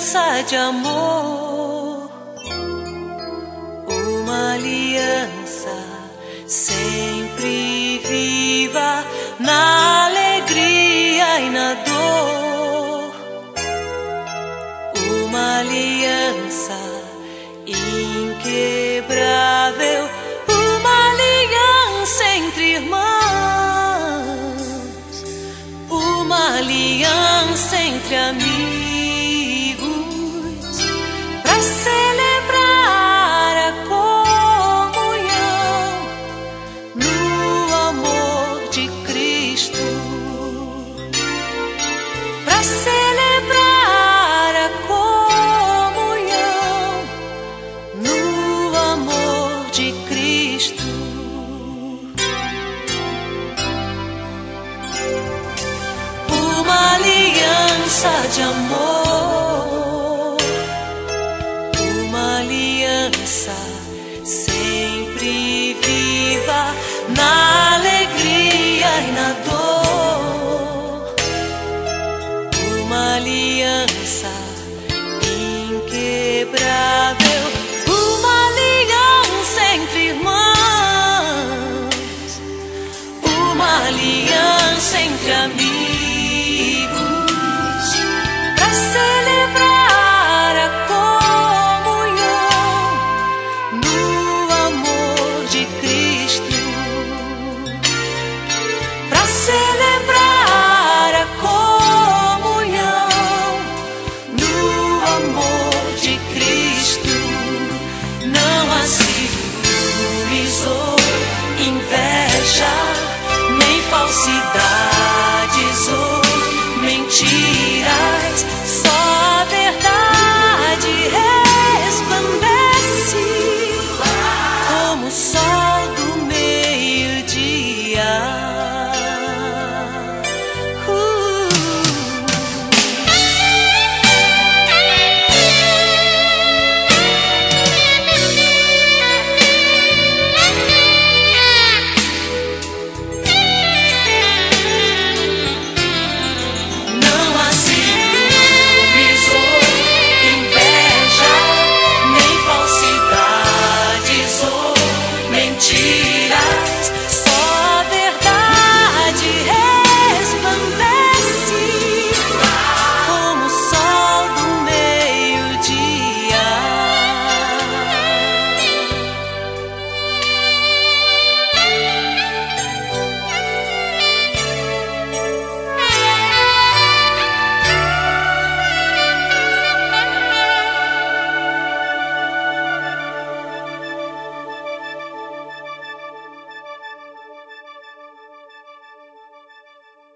aliança de amor, uma aliança sempre viva na alegria e na dor, uma aliança inquebrável, uma aliança entre irmãos, uma aliança entre amigos. Aliança de amor, uma aliança sempre viva na alegria e na dor. Uma aliança inquebrável, Podcast.